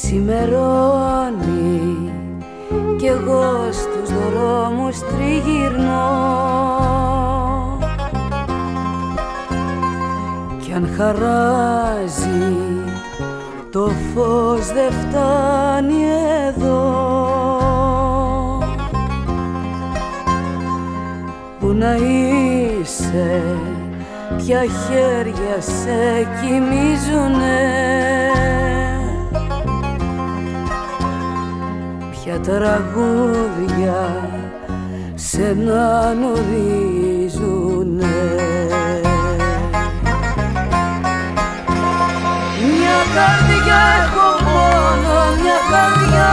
Σημερώνει κι εγώ στους δρόμους τριγυρνώ. Κι αν χαράζει το φως δεν φτάνει εδώ. Που να είσαι πια χέρια σε κοιμίζουνε. Τραγούδια σε να ορίζουνε καρδιά έχω μόνο μια καρδιά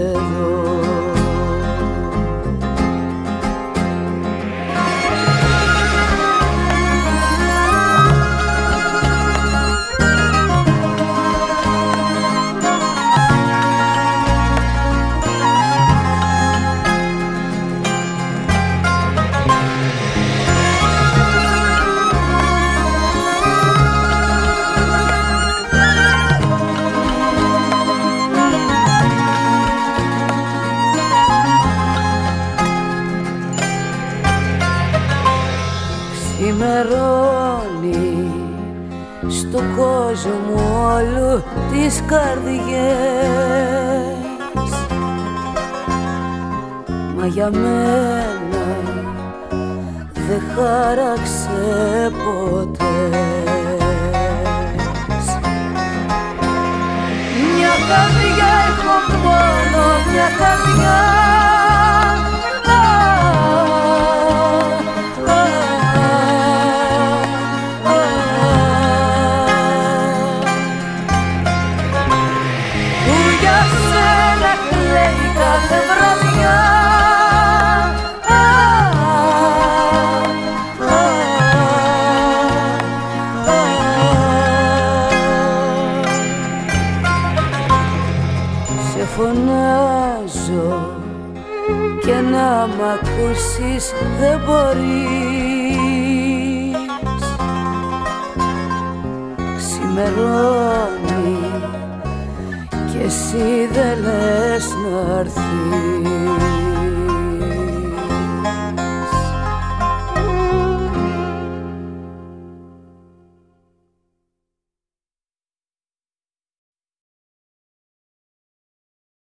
τις καρδιές. Μα για μένα δεν χάραξε ποτέ. Μια καρδιά έχω μόνο μια καρδιά ακούσεις δεν μπορείς. Ξημερώνει και εσύ δεν λες να έρθεις